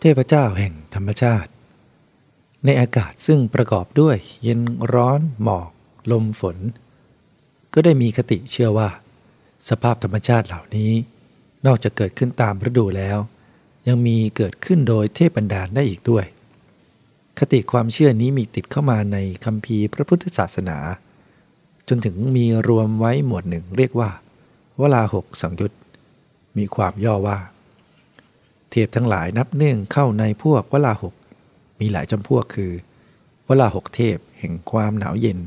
เทพเจ้าแห่งธรรมชาติ ในอากาศซึ่งประกอบด้วยเย็นร้อนหมอก ลมฝน ก็ได้มีคติเชื่อว่า สภาพธรรมชาติเหล่านี้ นอกจากเกิดขึ้นตามฤดูแล้ว ยังมีเกิดขึ้นโดยเทพบันดาลได้อีกด้วย คติความเชื่อนี้มีติดเข้ามาในคัมภีร์พระพุทธศาสนา จนถึงมีรวมไว้หมวดหนึ่งเรียกว่า วลาหกสังยุตมีความย่อว่า เทพทั้งหลายนับเนื่องเข้าในพวกวลาหก มีหลายจำพวกคือ วลาหกเทพแห่งความหนาวเย็น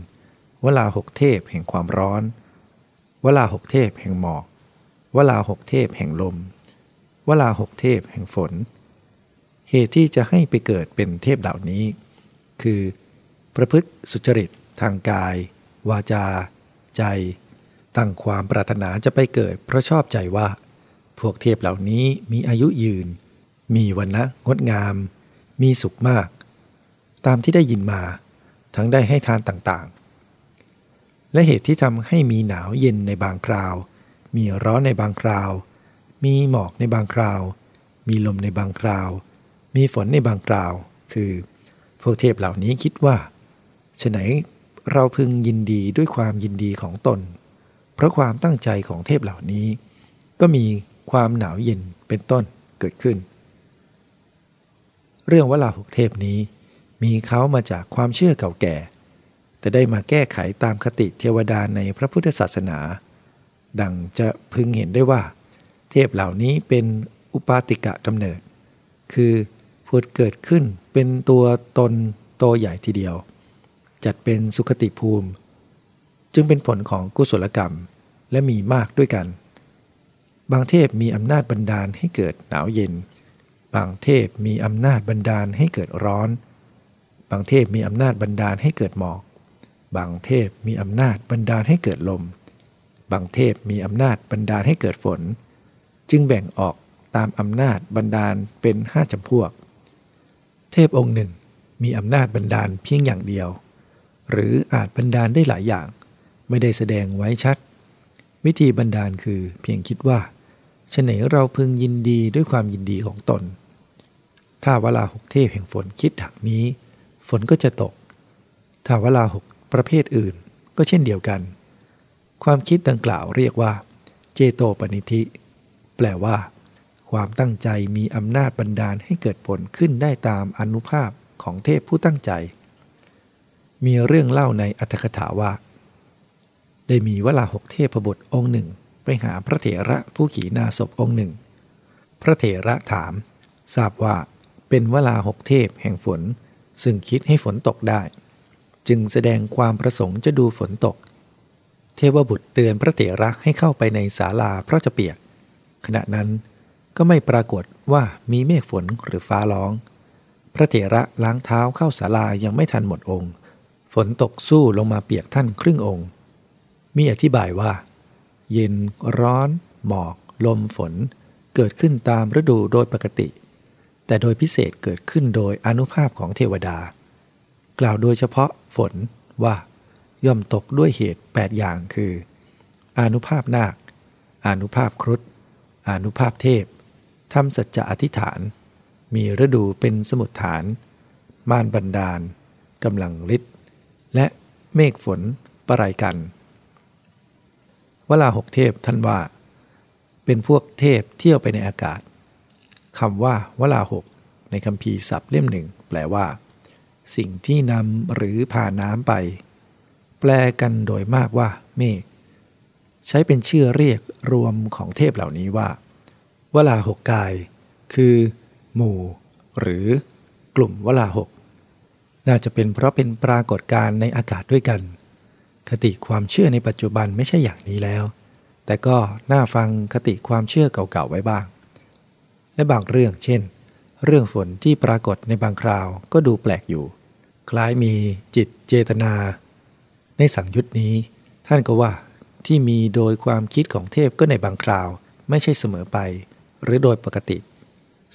วลาหกเทพแห่งความร้อน วลาหกเทพแห่งหมอก วลาหกเทพแห่งลม วลาหกเทพแห่งฝน เหตุที่จะให้ไปเกิดเป็นเทพเหล่านี้ คือ ประพฤติสุจริตทางกาย วาจา ใจ ตั้งความปรารถนาจะไปเกิดเพราะชอบใจว่า พวกเทพเหล่านี้มีอายุยืน มีวันนะงดงาม มีสุขมาก ตามที่ได้ยินมา ทั้งได้ให้ทานต่างๆ และเหตุที่ทำให้มีหนาวเย็นในบางคราว มีร้อนในบางคราว มีหมอกในบางคราว มีลมในบางคราว มีฝนในบางคราว คือ พวกเทพเหล่านี้คิดว่าฉะไหนเราพึงยินดีด้วยความยินดีของตน เพราะความตั้งใจของเทพเหล่านี้ ก็มี ความหนาวเย็นเป็นต้นเกิดขึ้น เรื่องวลาหกเทพนี้ มีเขามาจากความเชื่อเก่าแก่ แต่ได้มาแก้ไขตามคติเทวดาในพระพุทธศาสนา ดังจะพึงเห็นได้ว่า เทพเหล่านี้เป็นอุปาติกะกำเนิด คือผุดเกิดขึ้นเป็นตัวตนโตใหญ่ทีเดียว จัดเป็นสุขติภูมิ จึงเป็นผลของกุศลกรรมและมีมากด้วยกัน บางเทพมีอำนาจบันดาลให้เกิดหนาวเย็น บางเทพมีอำนาจบันดาลให้เกิดร้อน บางเทพมีอำนาจบันดาลให้เกิดหมอก บางเทพมีอำนาจบันดาลให้เกิดลม บางเทพมีอำนาจบันดาลให้เกิดฝน จึงแบ่งออกตามอำนาจบันดาลเป็นห้าจำพวก เทพองค์หนึ่ง มีอำนาจบันดาลเพียงอย่างเดียว หรืออาจบันดาลได้หลายอย่าง ไม่ได้แสดงไว้ชัด วิธีบันดาลคือเพียงคิดว่า ฉะไหนเราพึงยินดีด้วยความยินดีของตน ถ้าเวลาหกเทพแห่งฝนคิดดังนี้ ฝนก็จะตก ถ้าเวลาหกประเภทอื่นก็เช่นเดียวกัน ความคิดดังกล่าวเรียกว่า เจโตปนิธิ แปลว่า ความตั้งใจมีอำนาจบันดาลให้เกิดผลขึ้นได้ตามอนุภาพของเทพผู้ตั้งใจ มีเรื่องเล่าในอัตถกถาว่า ได้มีเวลาหกเทพบุตรองค์หนึ่ง ไปหาพระเถระผู้ขี่นาศพองค์หนึ่ง พระเถระถาม ทราบว่าเป็นเวลาหกเทพแห่งฝน ซึ่งคิดให้ฝนตกได้ จึงแสดงความประสงค์จะดูฝนตก เทวบุตรเตือนพระเถระให้เข้าไปในศาลาเพราะจะเปียก ขณะนั้นก็ไม่ปรากฏว่ามีเมฆฝนหรือฟ้าร้อง พระเถระล้างเท้าเข้าศาลายังไม่ทันหมดองค์ ฝนตกสู้ลงมาเปียกท่านครึ่งองค์ มีอธิบายว่า เย็นร้อน หมอก ลมฝน เกิดขึ้นตามฤดูโดยปกติ แต่โดยพิเศษเกิดขึ้นโดยอนุภาพของเทวดา กล่าวโดยเฉพาะฝนว่า ย่อมตกด้วยเหตุ 8 อย่างคือ อนุภาพนาค อนุภาพครุฑอนุภาพเทพทำสัจจะอธิษฐาน มีฤดูเป็นสมุดฐาน ม่านบันดาลกำลังฤทธิ์และเมฆฝนปรายกัน วลาหกเทพท่านว่า เป็นพวกเทพเที่ยวไปในอากาศคำว่าวลาหกในคำพีศัพท์เล่มหนึ่งแปลว่า สิ่งที่นำหรือพาน้ำไป แปลกันโดยมากว่า เมฆใช้เป็นชื่อเรียกรวมของเทพเหล่านี้ว่า วลาหกกาย คือ หมู่ หรือกลุ่มวลาหก น่าจะเป็นเพราะเป็นปรากฏการณ์ในอากาศด้วยกัน คติความเชื่อในปัจจุบันไม่ใช่อย่างนี้แล้ว แต่ก็น่าฟังคติความเชื่อเก่าๆไว้บ้าง และบางเรื่องเช่น เรื่องฝนที่ปรากฏในบางคราวก็ดูแปลกอยู่ คล้ายมีจิตเจตนา ในสังยุตนี้ ท่านก็ว่าที่มีโดยความคิดของเทพก็ในบางคราว ไม่ใช่เสมอไป หรือโดยปกติ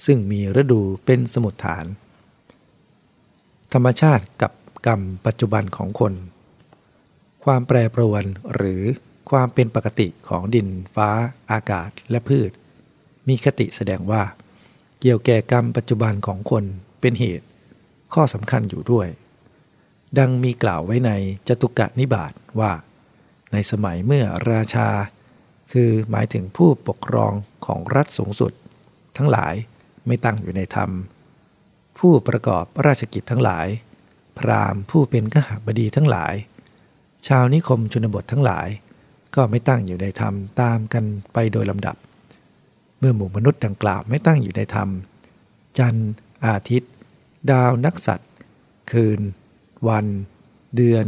ซึ่งมีฤดูเป็นสมุดฐาน ธรรมชาติกับกรรมปัจจุบันของคน ความแปรปรวนหรือความเป็นปกติของดินฟ้า อากาศและพืช มีคติแสดงว่า เกี่ยวแก่กรรมปัจจุบันของคนเป็นเหตุ ข้อสำคัญอยู่ด้วย ดังมีกล่าวไว้ในจตุกะนิบาตว่า ในสมัยเมื่อราชา คือหมายถึงผู้ปกครองของรัฐสูงสุด ทั้งหลายไม่ตั้งอยู่ในธรรม ผู้ประกอบราชกิจทั้งหลาย พราหมณ์ผู้เป็นขหบดีทั้งหลาย ชาวนิคมชนบททั้งหลาย ก็ไม่ตั้งอยู่ในธรรมตามกันไปโดยลำดับ เมื่อหมู่มนุษย์ดังกล่าวไม่ตั้งอยู่ในธรรม จันทร์ อาทิตย์ ดาวนักสัตว์ คืน วัน เดือน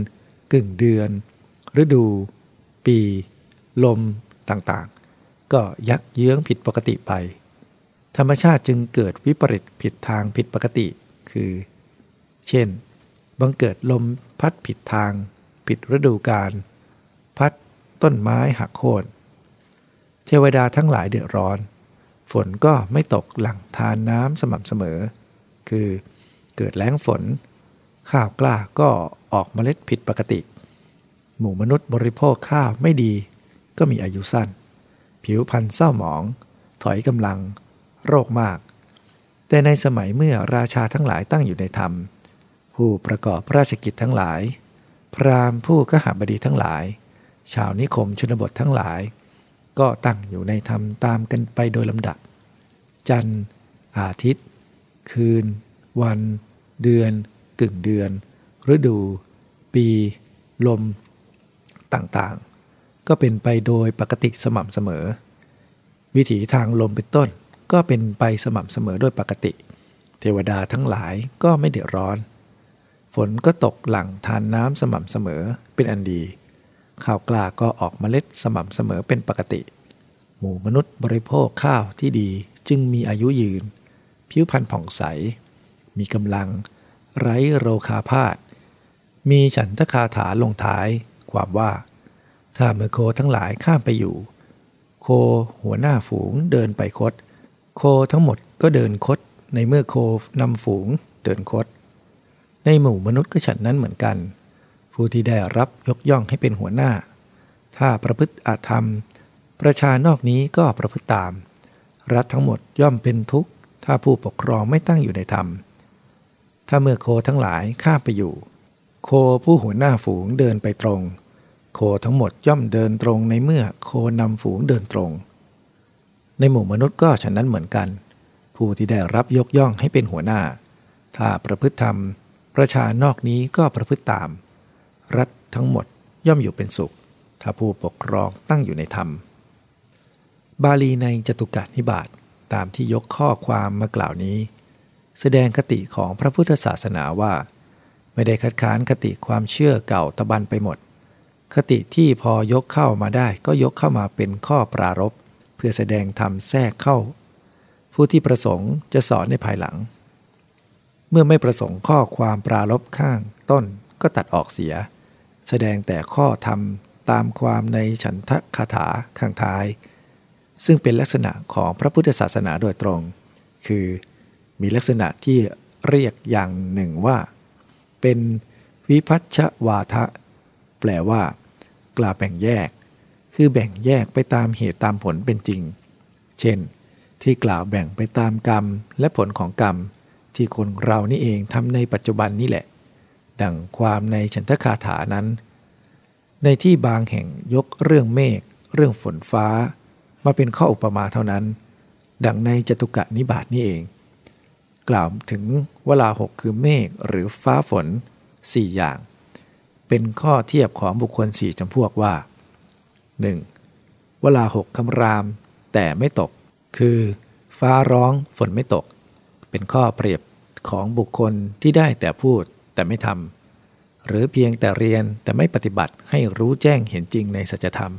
กึ่งเดือน ฤดู ปี ลมต่างๆ ก็ยักเยื้องผิดปกติไป ธรรมชาติจึงเกิดวิปริตผิดทางผิดปกติ คือ เช่น บังเกิดลมพัดผิดทาง ผิดฤดูกาลพัดต้นไม้หักโค่นเทวดาทั้งหลายเดือดร้อน ฝนก็ไม่ตกหลังทานน้ำสม่ำเสมอ คือเกิดแล้งฝน ข้าวกล้าก็ออกเมล็ดผิดปกติ หมู่มนุษย์บริโภคข้าวไม่ดี ก็มีอายุสั้น ผิวพรรณเศร้าหมอง ถอยกำลัง โรคมาก แต่ในสมัยเมื่อราชาทั้งหลายตั้งอยู่ในธรรม ผู้ประกอบราชกิจทั้งหลาย พราหมณ์ผู้กหบดีทั้งหลาย ชาวนิคมชนบททั้งหลาย ก็ตั้งอยู่ในธรรมตามกันไปโดยลำดับ จันทร์ อาทิตย์ คืน วัน เดือน กึ่งเดือน ฤดู ปี ลม ต่างๆ ก็เป็นไปโดยปกติสม่ำเสมอ วิถีทางลมเป็นต้นก็เป็นไปสม่ำเสมอโดยปกติ เทวดาทั้งหลายก็ไม่เดือดร้อน ฝนก็ตกหลังทานน้ำสม่ำเสมอเป็นอันดี ข้าวกล้าก็ออกเมล็ดสม่ำเสมอเป็นปกติ หมู่มนุษย์บริโภคข้าวที่ดีจึงมีอายุยืน ผิวพรรณผ่องใส มีกำลัง ไร้โรคาพาธมีฉันทคาถาลงท้าย ความว่า ถ้าเมื่อโคทั้งหลายข้ามไปอยู่ โคหัวหน้าฝูงเดินไปคด โคทั้งหมดก็เดินคดในเมื่อโคนำฝูงเดินคด ในหมู่มนุษย์ก็ฉันนั้นเหมือนกัน ผู้ที่ได้รับยกย่องให้เป็นหัวหน้า ถ้าประพฤติอาธรรม ประชานอกนี้ก็ประพฤติตาม รัฐทั้งหมดย่อมเป็นทุกข์ ถ้าผู้ปกครองไม่ตั้งอยู่ในธรรม ถ้าเมื่อโคทั้งหลายข้ามไปอยู่ โคผู้หัวหน้าฝูงเดินไปตรง โคทั้งหมดย่อมเดินตรงในเมื่อโคนำฝูงเดินตรง ในหมู่มนุษย์ก็ฉะนั้นเหมือนกัน ผู้ที่ได้รับยกย่องให้เป็นหัวหน้า ถ้าประพฤติธรรม ประชานอกนี้ก็ประพฤติตาม รัฐทั้งหมดย่อมอยู่เป็นสุข ถ้าผู้ปกครองตั้งอยู่ในธรรม บาลีในจตุกะนิบาตตามที่ยกข้อความมากล่าวนี้ แสดงคติของพระพุทธศาสนาว่า ไม่ได้คัดค้านคติความเชื่อเก่าตะบันไปหมด คติที่พอยกเข้ามาได้ก็ยกเข้ามาเป็นข้อปรารบเพื่อแสดงธรรมแทรกเข้า ผู้ที่ประสงค์จะสอนในภายหลัง เมื่อไม่ประสงค์ข้อความปรารบข้างต้นก็ตัดออกเสีย แสดงแต่ข้อธรรมตามความในฉันทะคาถาข้างท้าย ซึ่งเป็นลักษณะของพระพุทธศาสนาโดยตรง คือมีลักษณะที่เรียกอย่างหนึ่งว่า เป็นวิพัชชวาทะ แปลว่า กล่าวแบ่งแยก คือแบ่งแยกไปตามเหตุตามผลเป็นจริง เช่น ที่กล่าวแบ่งไปตามกรรมและผลของกรรม ที่คนเรานี่เองทำในปัจจุบันนี่แหละ ดังความในฉันทคาถานั้น ในที่บางแห่งยกเรื่องเมฆเรื่องฝนฟ้า มาเป็นข้ออุปมาเท่านั้น ดังในจตุกะนิบาตนี่เอง กล่าวถึงเวลาหกคือเมฆหรือฟ้าฝนสี่อย่าง เป็นข้อเทียบของบุคคลสี่จำพวกว่า 1. เวลาหกคำราม แต่ไม่ตก คือ ฟ้าร้องฝนไม่ตกเป็นข้อเปรียบ ของบุคคลที่ได้แต่พูดแต่ไม่ทำหรือเพียงแต่เรียนแต่ไม่ปฏิบัติให้รู้แจ้งเห็นจริงในสัจธรรม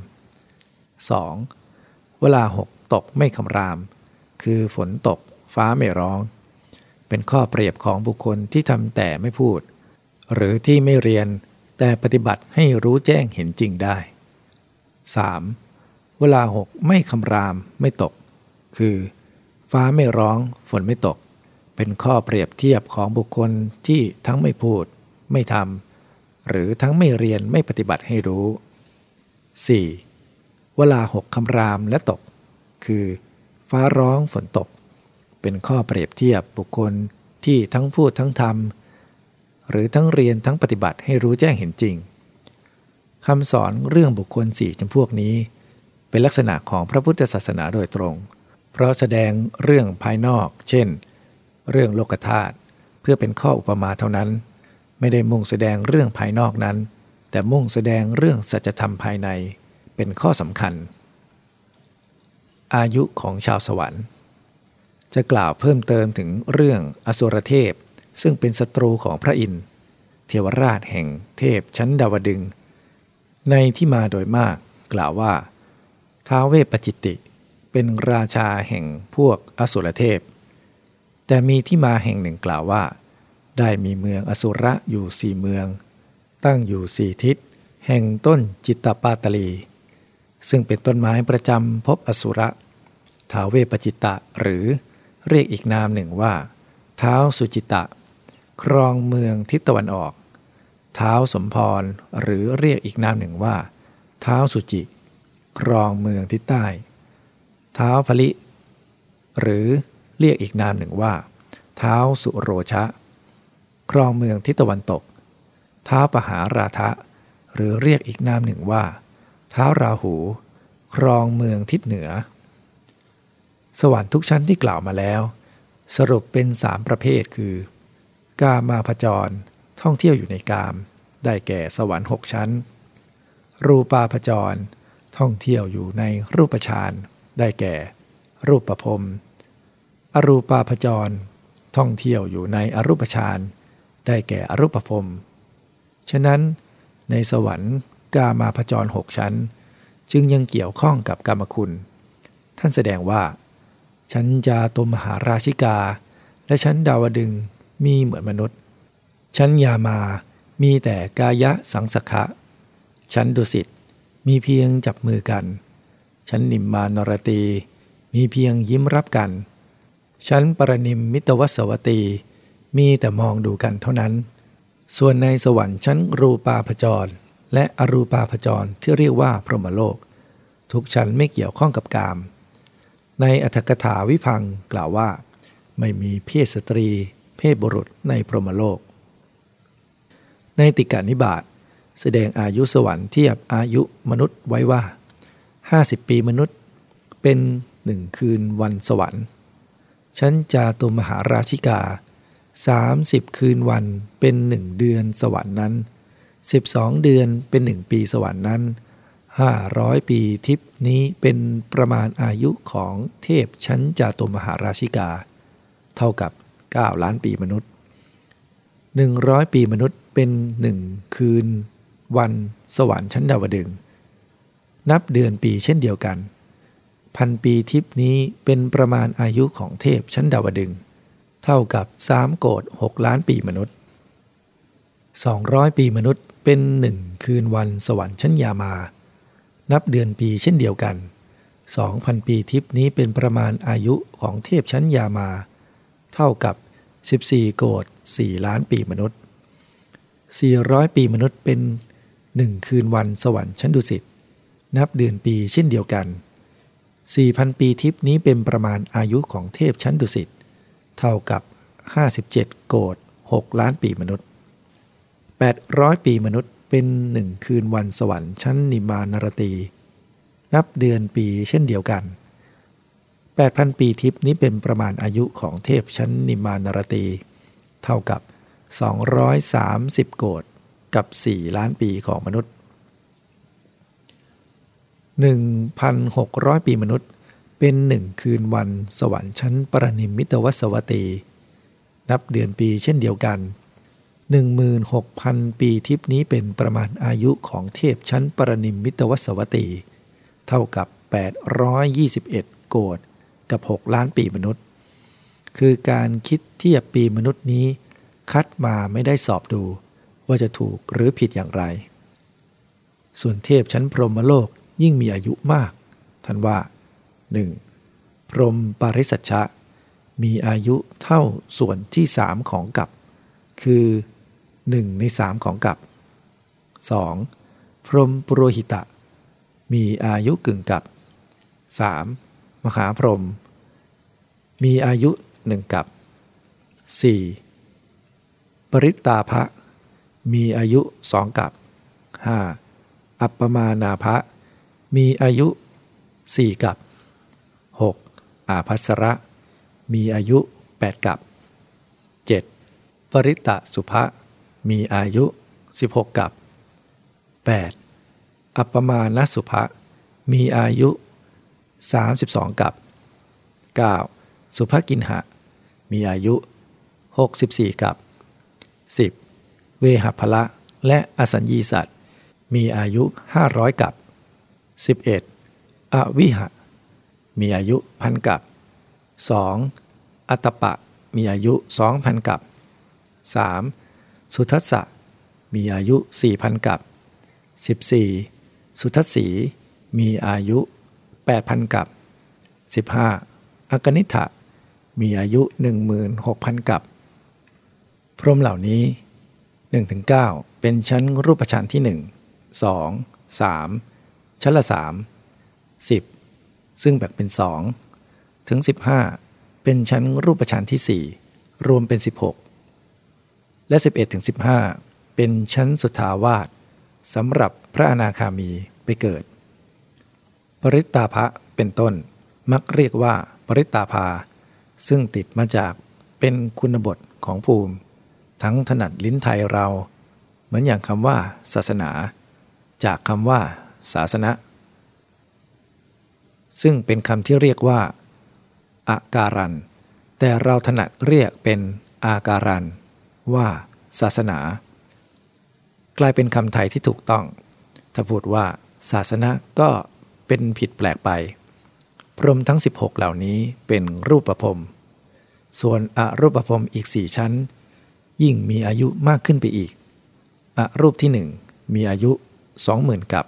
2. เวลาหกตกไม่คำราม คือฝนตกฟ้าไม่ร้อง เป็นข้อเปรียบของบุคคลที่ทำแต่ไม่พูด หรือที่ไม่เรียนแต่ปฏิบัติให้รู้แจ้งเห็นจริงได้ 3. เวลาหกไม่คำรามไม่ตก คือ ฟ้าไม่ร้องฝนไม่ตก เป็นข้อเปรียบเทียบของบุคคลที่ทั้งไม่พูด ไม่ทำหรือทั้งไม่เรียนไม่ปฏิบัติให้รู้ 4. เวลาหกคำรามและตก คือ ฟ้าร้องฝนตก เป็นข้อเปรียบเทียบบุคคลที่ทั้งพูดทั้งทำหรือทั้งเรียนทั้งปฏิบัติให้รู้แจ้งเห็นจริงคำสอนเรื่องบุคคลสี่จำพวกนี้ เป็นลักษณะของพระพุทธศาสนาโดยตรง เพราะแสดงเรื่องภายนอก เช่น เรื่องโลกธาตุเพื่อเป็นข้ออุปมาเท่านั้น ไม่ได้มุ่งแสดงเรื่องภายนอกนั้น แต่มุ่งแสดงเรื่องสัจธรรมภายในเป็นข้อสำคัญ อายุของชาวสวรรค์ จะกล่าวเพิ่มเติมถึงเรื่องอสุรเทพ ซึ่งเป็นศัตรูของพระอินทร์เทวราชแห่งเทพชั้นดาวดึง ในที่มาโดยมากกล่าวว่าท้าเวปจิตติเป็นราชาแห่งพวกอสุรเทพ แต่มีที่มาแห่งหนึ่งกล่าวว่า ได้มีเมืองอสุระอยู่สี่เมือง ตั้งอยู่สี่ทิศ แห่งต้นจิตตปาตลี ซึ่งเป็นต้นไม้ประจำพบอสุระท้าเวปจิตตะหรือเรียกอีกนามหนึ่งว่า เท้าสุจิตะ ครองเมืองทิศตะวันออก เท้าสมพรหรือเรียกอีกนามหนึ่งว่า เท้าสุจิ ครองเมืองทิศใต้ เท้าพลิ หรือ เรียกอีกนามหนึ่งว่า เท้าสุโรชะ ครองเมืองทิศตะวันตก เท้าปหาราทะ หรือเรียกอีกนามหนึ่งว่า เท้าราหู ครองเมืองทิศเหนือ สวรรค์ทุกชั้นที่กล่าวมาแล้ว สรุปเป็นสามประเภทคือกามาพจร ท่องเที่ยวอยู่ในกาม ได้แก่สวรรค์หกชั้น รูปาพจร ท่องเที่ยวอยู่ในรูปฌาน ได้แก่ รูปประพรม อรูปาพจร ท่องเที่ยวอยู่ในอรูปฌานได้แก่อรูปภพฉะนั้นในสวรรค์กามาพจรหกชั้น จึงยังเกี่ยวข้องกับกรรมคุณ ท่านแสดงว่า ชั้นจาตุมหาราชิกา และชั้นดาวดึงมีเหมือนมนุษย์ ชั้นยามามีแต่กายะสังสขะ ชั้นดุสิตมีเพียงจับมือกัน ชั้นนิมมานรตี มีเพียงยิ้มรับกัน ชั้นปรนิมมิตวสวตี มีแต่มองดูกันเท่านั้น ส่วนในสวรรค์ชั้นรูปาพจร และอรูปาพจรที่เรียกว่าพรหมโลก ทุกชั้นไม่เกี่ยวข้องกับกาม ในอัธกถาวิพังกล่าวว่า ไม่มีเพศสตรี เพศบุรุษในพรหมโลก ในติกานิบาตแสดงอายุสวรรค์เทียบอายุมนุษย์ไว้ว่า 50 ปีมนุษย์เป็นหนึ่งคืนวันสวรรค์ ชั้นจาตุมหาราชิกา 30 คืนวันเป็นหนึ่งเดือนสวรรค์นั้น 12 เดือนเป็นหนึ่งปีสวรรค์นั้น 500 ปีทิพนี้เป็นประมาณอายุของเทพชั้นจาตุมหาราชิกา เท่ากับ 9 ล้านปีมนุษย์ 100 ปีมนุษย์เป็นหนึ่งคืน วันสวรรค์ชั้นดาวดึง นับเดือนปีเช่นเดียวกัน พันปีทิพนี้เป็นประมาณอายุของเทพชั้นดาวดึง เท่ากับสามโกดหกล้านปีมนุษย์ 200 ปีมนุษย์เป็นหนึ่งคืนวันสวรรค์ชั้นยามา นับเดือนปีเช่นเดียวกัน 2,000 ปีทิพนี้เป็นประมาณอายุของเทพชั้นยามา เท่ากับ 14 โกด4ล้านปีมนุษย์ 400 ปีมนุษย์เป็นหนึ่งคืนวันสวรรค์ชั้นดุสิต นับเดือนปีเช่นเดียวกัน 4,000 ปีทิพนี้เป็นประมาณอายุของเทพชั้นดุสิต เท่ากับ 57 โกด6ล้านปีมนุษย์ 800 ปีมนุษย์เป็นหนึ่งคืนวันสวรรค์ชั้นนิมานรตี นับเดือนปีเช่นเดียวกัน 8,000 ปีทิพนี้เป็นประมาณอายุของเทพชั้นนิมานรตี เท่ากับ 230 โกดกับ 4 ล้านปีของมนุษย์ 1,600 ปีมนุษย์ เป็นหนึ่งคืนวันสวรรค์ชั้นปรนิมิตวสวตี นับเดือนปีเช่นเดียวกัน 16,000 ปีทิพนี้เป็นประมาณอายุของเทพชั้นปรนิมมิตวสวตี เท่ากับ 821 โกดกับ 6 ล้านปีมนุษย์ คือการคิดเทียบปีมนุษย์นี้ คัดมาไม่ได้สอบดูว่าจะถูกหรือผิดอย่างไร ส่วนเทพชั้นพรหมโลก ยิ่งมีอายุมาก ท่านว่า 1. พรหมปาริสัชชะ มีอายุเท่าส่วนที่สามของกับ คือ 1 ในสามของกับ 2. พรหมปุโรหิตะ มีอายุกึ่งกับ 3. มหาพรหมมีอายุหนึ่งกับ 4. ปริตตาภะมีอายุสองกับ 5. อัปปมานาภะ มีอายุสี่กับ 6. อาภัสระ มีอายุ 8 กับ 7. ปริตตสุภะมีอายุ 16 กับ 8. อัปปมาณสุภะมีอายุ 32 กับ 9. สุภกินหะ มีอายุ 64 กับ 10. เวหัพละและอสัญญีสัตว์ มีอายุ 500 กับ 11. อวิหะ มีอายุพันกับ 2. อัตปะ มีอายุ2,000กับ 3. สุทัสสะ มีอายุ4,000กับ 14. สุทัสสี มีอายุ8,000กับ 15. อกนิฐะ มีอายุ16,000กับ พรหมเหล่านี้ 1-9 เป็นชั้นรูปฌานที่ 1 2 3 ชั้นละ 3 10 ซึ่งแบ่งเป็น 2 ถึง 15 เป็นชั้นรูปฌานที่ 4 รวมเป็น 16 และ 11ถึง15 เป็นชั้นสุทาวาสสำหรับพระอนาคามีไปเกิด ปริตตาภะเป็นต้นมักเรียกว่าปริตตาภา ซึ่งติดมาจากเป็นคุณบทของภูมิ ทั้งถนัดลิ้นไทยเรา เหมือนอย่างคำว่า ศาสนา จากคำว่า ศาสนะ ซึ่งเป็นคำที่เรียกว่าอาการัน แต่เราถนัดเรียกเป็นอาการัน ว่า ศาสนา กลายเป็นคำไทยที่ถูกต้อง ถ้าพูดว่า ศาสนาก็เป็นผิดแปลกไป พรมทั้ง 16 เหล่านี้เป็นรูปประพรม ส่วนอรูปประพรมอีกสี่ชั้น ยิ่งมีอายุมากขึ้นไปอีกอรูปที่หนึ่งมีอายุ 20,000กับ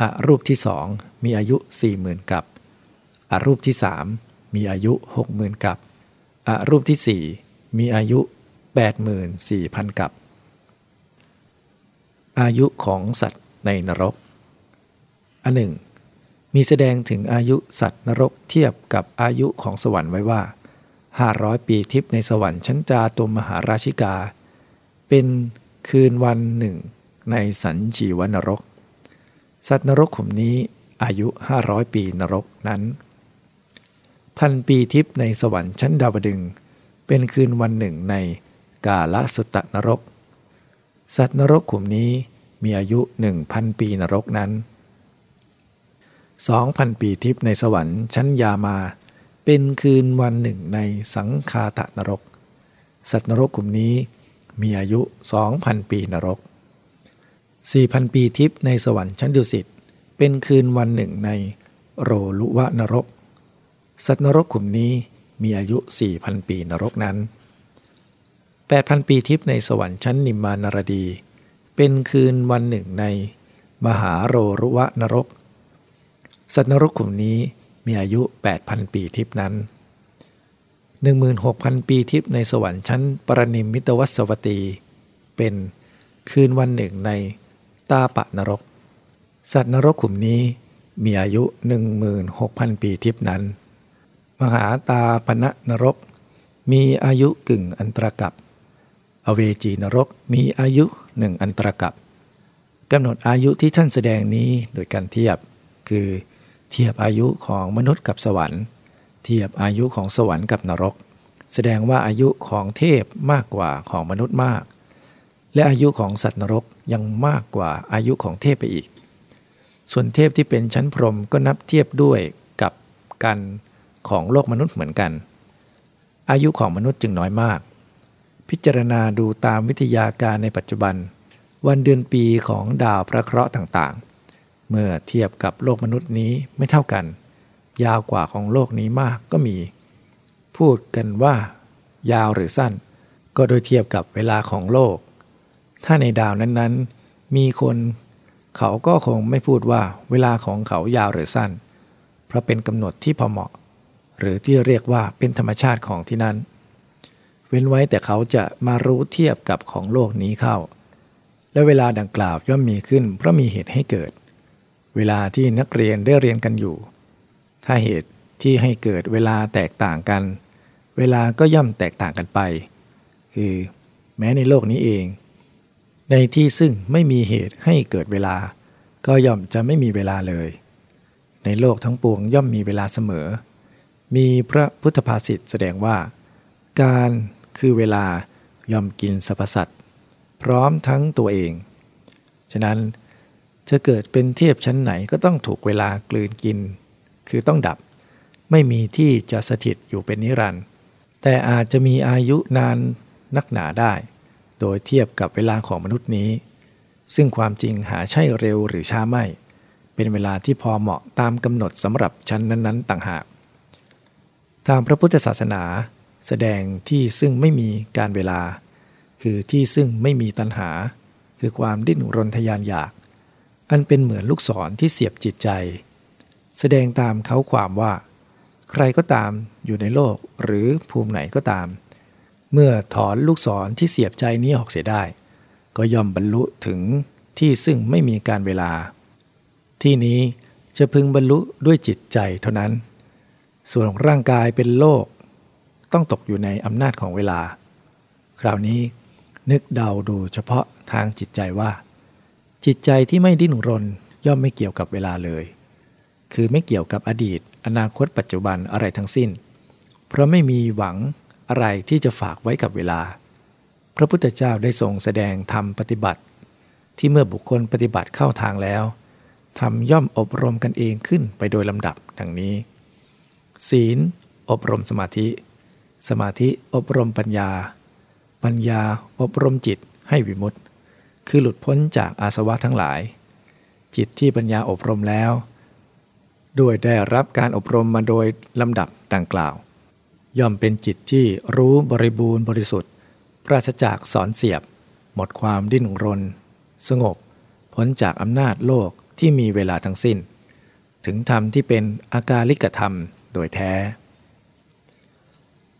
อรูปที่สองมีอายุ 40,000 กับ อรูปที่สามมีอายุ 60,000 กับ อรูปที่สี่มีอายุ 84,000 กับ อายุของสัตว์ในนรก อันหนึ่งมีแสดงถึงอายุสัตว์นรกเทียบกับอายุของสวรรค์ไว้ว่า 500 ปีทิพย์ในสวรรค์ชั้นจาตุมหาราชิกา เป็นคืนวันหนึ่งในสันชีวนรก สัตว์นรกขุมนี้อายุ 500 ปีนรกนั้น พันปีทิพย์ในสวรรค์ชั้นดาวดึง เป็นคืนวันหนึ่งในกาลสุตตนรก สัตว์นรกขุมนี้มีอายุหนึ่งพันปีนรกนั้นสองพันปีทิพย์ในสวรรค์ชั้นยามา เป็นคืนวันหนึ่งในสังคาตะนรก สัตว์นรกกลุ่มนี้มีอายุสองพันปีนรก สี่พันปีทิพย์ในสวรรค์ชั้นดุสิตเป็นคืนวันหนึ่งในโรลุวะนรก สัตว์นรกกลุ่มนี้มีอายุสี่พันปีนรกนั้นแปดพันปีทิพย์ในสวรรค์ชั้นนิมมานรดี เป็นคืนวันหนึ่งใน มหาโรรุวะนรก สัตว์นรกกลุ่มนี้มีอายุ 8,000 ปีทิพนั้น 16,000 ปีทิพในสวรรค์ชั้นปรนิมมิตวัสวตี เป็นคืนวันหนึ่งใน ตาปะนรก สัตว์นรกกลุ่มนี้มีอายุ 16,000 ปีทิพนั้น มหาตาปณะนรก มีอายุกึ่งอันตรกับ อเวจีนรกมีอายุหนึ่งอันตรกับกำหนดอายุที่ท่านแสดงนี้โดยการเทียบ คือเทียบอายุของมนุษย์กับสวรรค์ เทียบอายุของสวรรค์กับนรก แสดงว่าอายุของเทพมากกว่าของมนุษย์มาก และอายุของสัตว์นรกยังมากกว่าอายุของเทพไปอีก ส่วนเทพที่เป็นชั้นพรหมก็นับเทียบด้วยกับกันของโลกมนุษย์เหมือนกัน อายุของมนุษย์จึงน้อยมาก พิจารณาดูตามวิทยาการในปัจจุบัน วันเดือนปีของดาวพระเคราะห์ต่างๆ เมื่อเทียบกับโลกมนุษย์นี้ไม่เท่ากัน ยาวกว่าของโลกนี้มากก็มี พูดกันว่า ยาวหรือสั้น ก็โดยเทียบกับเวลาของโลก ถ้าในดาวนั้นๆ มีคนเขาก็คงไม่พูดว่าเวลาของเขายาวหรือสั้น เพราะเป็นกำหนดที่พอเหมาะ หรือที่เรียกว่าเป็นธรรมชาติของที่นั้น เว้นไว้แต่เขาจะมารู้เทียบกับของโลกนี้เข้า และเวลาดังกล่าวย่อมมีขึ้นเพราะมีเหตุให้เกิด เวลาที่นักเรียนได้เรียนกันอยู่ ถ้าเหตุที่ให้เกิดเวลาแตกต่างกัน เวลาก็ย่อมแตกต่างกันไป คือ แม้ในโลกนี้เอง ในที่ซึ่งไม่มีเหตุให้เกิดเวลา ก็ย่อมจะไม่มีเวลาเลย ในโลกทั้งปวงย่อมมีเวลาเสมอ มีพระพุทธภาษิตแสดงว่า การคือเวลาย่อมกินสรรพสัตว์พร้อมทั้งตัวเอง ฉะนั้นจะเกิดเป็นเทพชั้นไหนก็ต้องถูกเวลากลืนกิน คือต้องดับ ไม่มีที่จะสถิตอยู่เป็นนิรันดร์แต่อาจจะมีอายุนานนักหนาได้ โดยเทียบกับเวลาของมนุษย์นี้ ซึ่งความจริงหาใช่เร็วหรือช้าไม่ เป็นเวลาที่พอเหมาะตามกำหนดสำหรับชั้นนั้นๆ ต่างหาก ตามพระพุทธศาสนา แสดงที่ซึ่งไม่มีการเวลา คือที่ซึ่งไม่มีตัณหา คือความดิ้นรนทยานอยาก อันเป็นเหมือนลูกศรที่เสียบจิตใจ แสดงตามเขาความว่า ใครก็ตามอยู่ในโลกหรือภูมิไหนก็ตาม เมื่อถอนลูกศรที่เสียบใจนี้ออกเสียได้ ก็ย่อมบรรลุถึงที่ซึ่งไม่มีการเวลา ที่นี้จะพึงบรรลุด้วยจิตใจเท่านั้น ส่วนร่างกายเป็นโลก ต้องตกอยู่ในอำนาจของเวลา คราวนี้นึกเดาดูเฉพาะทางจิตใจว่า จิตใจที่ไม่ดิ้นรนย่อมไม่เกี่ยวกับเวลาเลย คือไม่เกี่ยวกับอดีต อนาคตปัจจุบันอะไรทั้งสิ้น เพราะไม่มีหวัง อะไรที่จะฝากไว้กับเวลา พระพุทธเจ้าได้ทรงแสดงธรรมปฏิบัติ ที่เมื่อบุคคลปฏิบัติเข้าทางแล้วทำย่อมอบรมกันเองขึ้นไปโดยลำดับดังนี้ ศีล อบรมสมาธิ สมาธิอบรมปัญญา ปัญญาอบรมจิตให้วิมุตติ คือหลุดพ้นจากอาสวะทั้งหลาย จิตที่ปัญญาอบรมแล้ว ด้วยได้รับการอบรมมาโดยลำดับดังกล่าว ย่อมเป็นจิตที่รู้บริบูรณ์บริสุทธิ์ ปราศจากสอนเสียบ หมดความดิ้นรน สงบพ้นจากอำนาจโลกที่มีเวลาทั้งสิ้น ถึงธรรมที่เป็นอาการลิกธรรมโดยแท้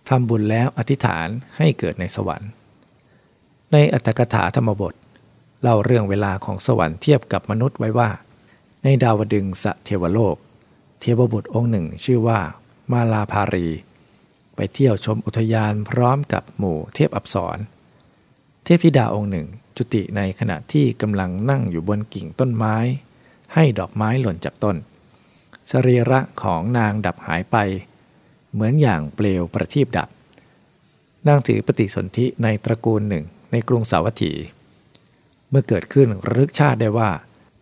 ทำบุญแล้วอธิษฐานให้เกิดในสวรรค์ ในอัตถกถาธรรมบท เล่าเรื่องเวลาของสวรรค์เทียบกับมนุษย์ไว้ว่า ในดาวดึงสเทวโลก เทวบุตรองค์หนึ่งชื่อว่ามาลาภารี ไปเที่ยวชมอุทยานพร้อมกับหมู่เทพอับสร เทพธิดาองค์หนึ่งจุติในขณะที่กำลังนั่งอยู่บนกิ่งต้นไม้ ให้ดอกไม้หล่นจากต้น สรีระของนางดับหายไป เหมือนอย่างเปลวประทีปดับ นางถือปฏิสนธิในตระกูลหนึ่งในกรุงสาวัตถี เมื่อเกิดขึ้นรึกชาติได้ว่า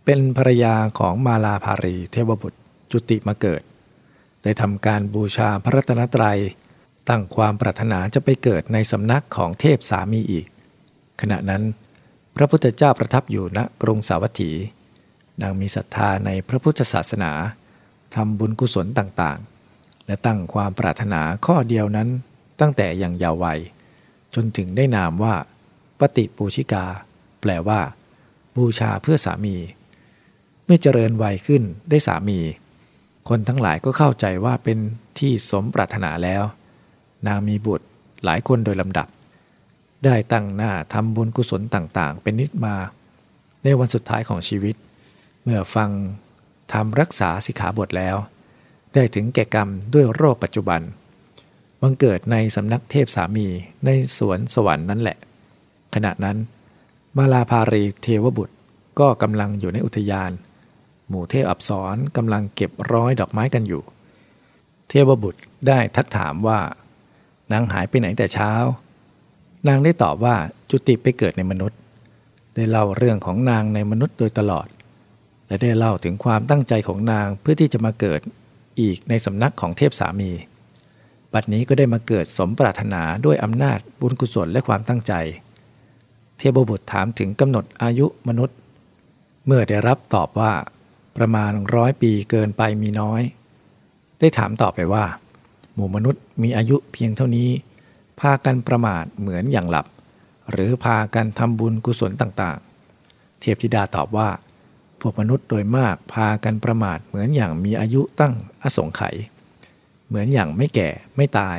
เป็นภรรยาของมาลาภารีเทวบุตรจุติมาเกิด ได้ทำการบูชาพระรัตนตรัย ตั้งความปรารถนาจะไปเกิดในสำนักของเทพสามีอีก ขณะนั้น พระพุทธเจ้าประทับอยู่ณกรุงสาวัตถี นางมีศรัทธาในพระพุทธศาสนาทำบุญกุศลต่างๆ และตั้งความปรารถนาข้อเดียวนั้นตั้งแต่อยังยาววัย จนถึงได้นามว่า ปฏิปูชิกา แปลว่า บูชาเพื่อสามี เมื่อเจริญวัยขึ้นได้สามี คนทั้งหลายก็เข้าใจว่าเป็นที่สมปรารถนาแล้ว นางมีบุตรหลายคนโดยลำดับ ได้ตั้งหน้าทำบุญกุศลต่างๆ เป็นนิดมา ในวันสุดท้ายของชีวิต เมื่อฟังทำรักษาสิกขาบทแล้ว ได้ถึงแก่กรรมด้วยโรคปัจจุบันบังเกิดในสำนักเทพสามีในสวนสวรรค์นั่นแหละ ขณะนั้น มาลาภารีเทวบุตรก็กำลังอยู่ในอุทยาน หมู่เทพอับสรกำลังเก็บร้อยดอกไม้กันอยู่ เทวบุตรได้ทักถามว่า นางหายไปไหนแต่เช้า นางได้ตอบว่าจุติไปเกิดในมนุษย์ ได้เล่าเรื่องของนางในมนุษย์โดยตลอด และได้เล่าถึงความตั้งใจของนางเพื่อที่จะมาเกิดอีกในสำนักของเทพสามี บัดนี้ก็ได้มาเกิดสมปรารถนาด้วยอำนาจบุญกุศลและความตั้งใจ เทพบุตรถามถึงกำหนดอายุมนุษย์ เมื่อได้รับตอบว่า ประมาณร้อยปีเกินไปมีน้อย ได้ถามต่อไปว่า หมู่มนุษย์มีอายุเพียงเท่านี้ พากันประมาทเหมือนอย่างหลับ หรือพากันทำบุญกุศลต่างๆ เทพธิดาตอบว่า พวกมนุษย์โดยมากพากันประมาทเหมือนอย่างมีอายุตั้งอสงไขยเหมือนอย่างไม่แก่ไม่ตาย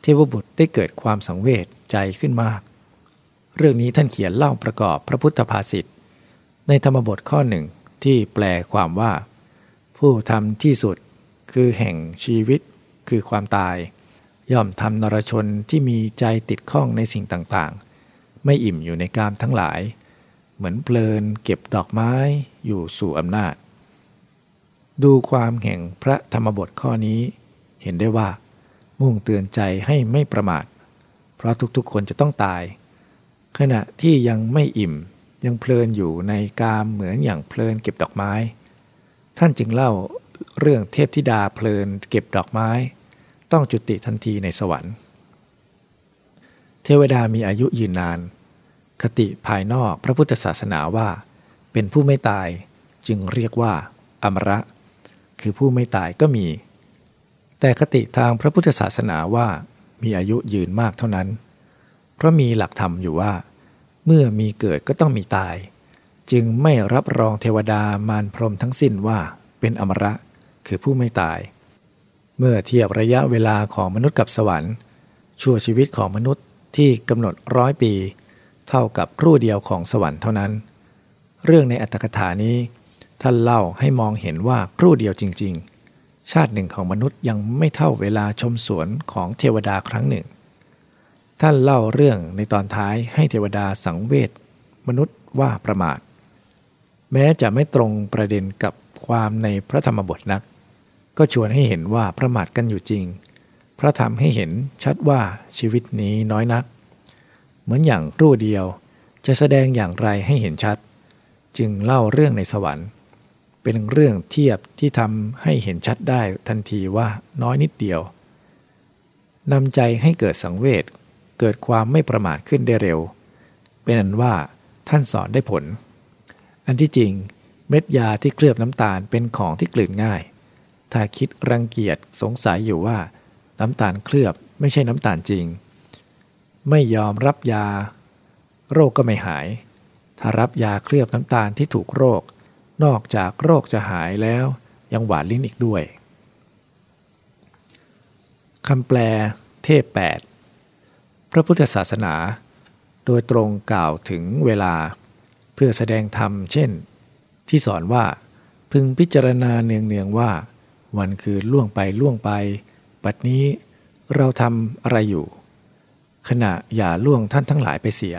เทวบุตรได้เกิดความสังเวชใจขึ้นมาก เรื่องนี้ท่านเขียนเล่าประกอบพระพุทธภาษิตในธรรมบทข้อหนึ่งที่แปลความว่า ผู้ทำที่สุดคือแห่งชีวิต คือความตาย ย่อมทำนรชนที่มีใจติดข้องในสิ่งต่างๆ ไม่อิ่มอยู่ในกามทั้งหลาย เหมือนเพลินเก็บดอกไม้อยู่สู่อำนาจ ดูความแห่งพระธรรมบทข้อนี้ เห็นได้ว่า มุ่งเตือนใจให้ไม่ประมาท เพราะทุกๆคนจะต้องตาย ขณะที่ยังไม่อิ่มยังเพลินอยู่ในกามเหมือนอย่างเพลินเก็บดอกไม้ ท่านจึงเล่าเรื่องเทพธิดาเพลินเก็บดอกไม้ ต้องจุติทันทีในสวรรค์ เทวดามีอายุยืนนาน คติภายนอกพระพุทธศาสนาว่า เป็นผู้ไม่ตายจึงเรียกว่า อมระ คือผู้ไม่ตายก็มี แต่คติทางพระพุทธศาสนาว่ามีอายุยืนมากเท่านั้น เพราะมีหลักธรรมอยู่ว่า เมื่อมีเกิดก็ต้องมีตาย จึงไม่รับรองเทวดามารพรมทั้งสิ้นว่าเป็นอมระ คือผู้ไม่ตาย เมื่อเทียบระยะเวลาของมนุษย์กับสวรรค์ ชั่วชีวิตของมนุษย์ที่กำหนดร้อยปี เท่ากับครู่เดียวของสวรรค์เท่านั้น เรื่องในอัตถกถานี้ ท่านเล่าให้มองเห็นว่าครู่เดียวจริง ๆ ชาติหนึ่งของมนุษย์ยังไม่เท่าเวลาชมสวนของเทวดาครั้งหนึ่ง ท่านเล่าเรื่องในตอนท้ายให้เทวดาสังเวชมนุษย์ว่าประมาท แม้จะไม่ตรงประเด็นกับความในพระธรรมบทนัก ก็ชวนให้เห็นว่าประมาทกันอยู่จริง พระธรรมให้เห็นชัดว่าชีวิตนี้น้อยนัก เหมือนอย่างรู่เดียวจะแสดงอย่างไรให้เห็นชัด จึงเล่าเรื่องในสวรรค์ เป็นเรื่องเทียบที่ทำให้เห็นชัดได้ทันทีว่าน้อยนิดเดียวนำใจให้เกิดสังเวชเกิดความไม่ประมาทขึ้นได้เร็ว เป็นอันว่าท่านสอนได้ผล อันที่จริงเม็ดยาที่เคลือบน้ำตาลเป็นของที่กลืนง่าย ถ้าคิดรังเกียจสงสัยอยู่ว่า น้ำตาลเคลือบไม่ใช่น้ำตาลจริง ไม่ยอมรับยา โรคก็ไม่หาย ถ้ารับยาเคลือบน้ำตาลที่ถูกโรค นอกจากโรคจะหายแล้วยังหวานลิ้นอีกด้วยคำแปลเทพ 8 พระพุทธศาสนา โดยตรงกล่าวถึงเวลา เพื่อแสดงธรรมเช่น ที่สอนว่าพึงพิจารณาเนืองๆว่า วันคืนล่วงไปล่วงไป ปัดนี้เราทำอะไรอยู่ ขณะอย่าล่วงท่านทั้งหลายไปเสีย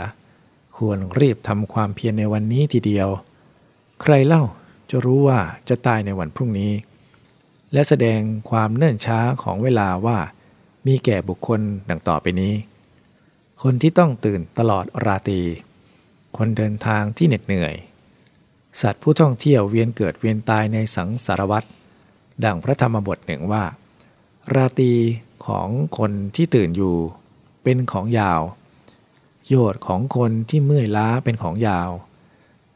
ควรรีบทำความเพียรในวันนี้ทีเดียว ใครเล่าจะรู้ว่าจะตายในวันพรุ่งนี้ และแสดงความเนิ่นช้าของเวลาว่า มีแก่บุคคลดังต่อไปนี้ คนที่ต้องตื่นตลอดราตรีคนเดินทางที่เหน็ดเหนื่อย สัตว์ผู้ท่องเที่ยวเวียนเกิดเวียนตายในสังสารวัตร ดังพระธรรมบทหนึ่งว่า ราตีของคนที่ตื่นอยู่เป็นของยาว โยชน์ของคนที่เมื่อยล้าเป็นของยาว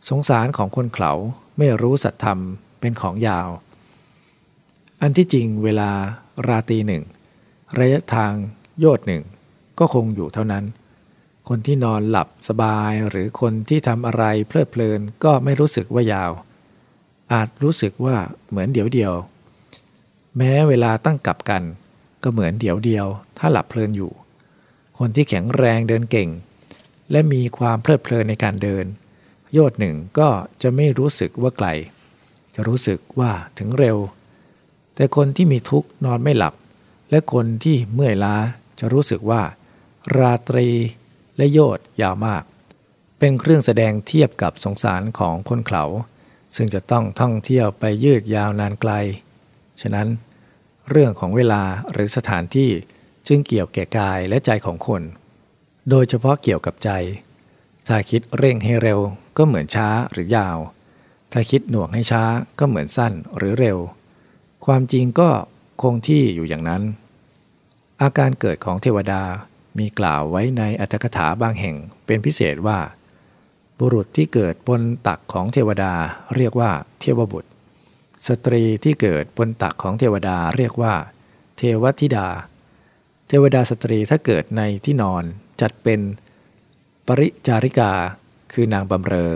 สงสารของคนเขาไม่รู้สัตธรรมเป็นของยาว อันที่จริงเวลาราตีหนึ่งระยะทางโยชน์หนึ่งก็คงอยู่เท่านั้น คนที่นอนหลับสบายหรือคนที่ทำอะไรเพลิดเพลินก็ไม่รู้สึกว่ายาว อาจรู้สึกว่าเหมือนเดียวเดียว แม้เวลาตั้งกลับกัน ก็เหมือนเดียวเดียว ถ้าหลับเพลินอยู่ คนที่แข็งแรงเดินเก่ง และมีความเพลิดเพลินในการเดิน โยดหนึ่งก็จะไม่รู้สึกว่าไกล จะรู้สึกว่าถึงเร็ว แต่คนที่มีทุกข์นอนไม่หลับ และคนที่เมื่อยล้าจะรู้สึกว่า ราตรีและโยดยาวมาก เป็นเครื่องแสดงเทียบกับสงสารของคนเขาซึ่งจะต้องท่องเที่ยวไปยืดยาวนานไกล ฉะนั้น เรื่องของเวลาหรือสถานที่จึงเกี่ยวแก่กายและใจของคน โดยเฉพาะเกี่ยวกับใจ ถ้าคิดเร่งให้เร็วก็เหมือนช้าหรือยาว ถ้าคิดหน่วงให้ช้าก็เหมือนสั้นหรือเร็ว ความจริงก็คงที่อยู่อย่างนั้น อาการเกิดของเทวดามีกล่าวไว้ในอัตถกถาบางแห่งเป็นพิเศษว่า บุรุษที่เกิดบนตักของเทวดาเรียกว่าเทวบุตร สตรีที่เกิดบนตักของเทวดาเรียกว่า เทวธิดา เทวดาสตรีถ้าเกิดในที่นอนจัดเป็นปริจาริกา คือนางบำเรอ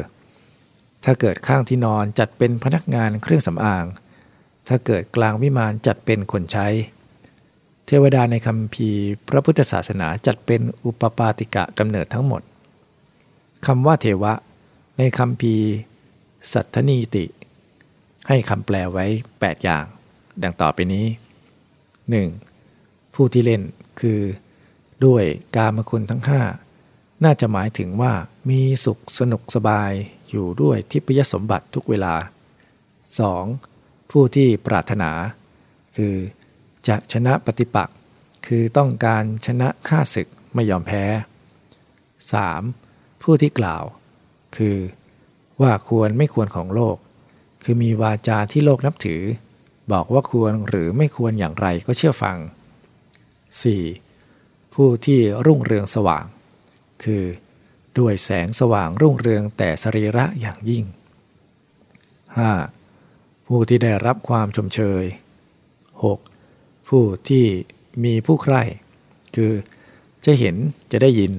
ถ้าเกิดข้างที่นอนจัดเป็นพนักงานเครื่องสำอาง ถ้าเกิดกลางวิมานจัดเป็นคนใช้ทวดาในคำพีพระพุทธศาสนาจัดเป็นอุปปาติกะกำเนิดทั้งหมดคำว่าเทวะ ในคำพีสัทธนีติ ให้คำแปลไว้ 8 อย่าง ดังต่อไปนี้ 1. ผู้ที่เล่นคือ ด้วยกามคุณทั้งห้าน่าจะหมายถึงว่ามีสุขสนุกสบายอยู่ด้วยทิพยสมบัติทุกเวลา 2. ผู้ที่ปรารถนา คือ จะชนะปฏิปักษ์คือต้องการชนะข้าศึกไม่ยอมแพ้ 3. ผู้ที่กล่าว คือ ว่าควรไม่ควรของโลก คือมีวาจาที่โลกนับถือ บอกว่าควรหรือไม่ควรอย่างไรก็เชื่อฟัง 4. ผู้ที่รุ่งเรืองสว่าง คือ ด้วยแสงสว่างรุ่งเรืองแต่สรีระอย่างยิ่ง 5. ผู้ที่ได้รับความชมเชย 6. ผู้ที่มีผู้ใคร่คือจะเห็นจะได้ยิน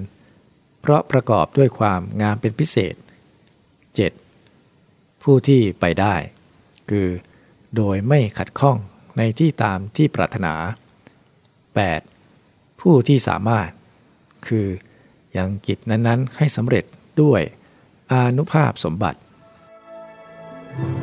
เพราะประกอบด้วยความงามเป็นพิเศษ 7. ผู้ที่ไปได้ คือโดยไม่ขัดข้องในที่ตามที่ปรารถนา 8. ผู้ที่สามารถ คือยังกิจนั้นๆให้สำเร็จด้วยอนุภาพสมบัติ thank you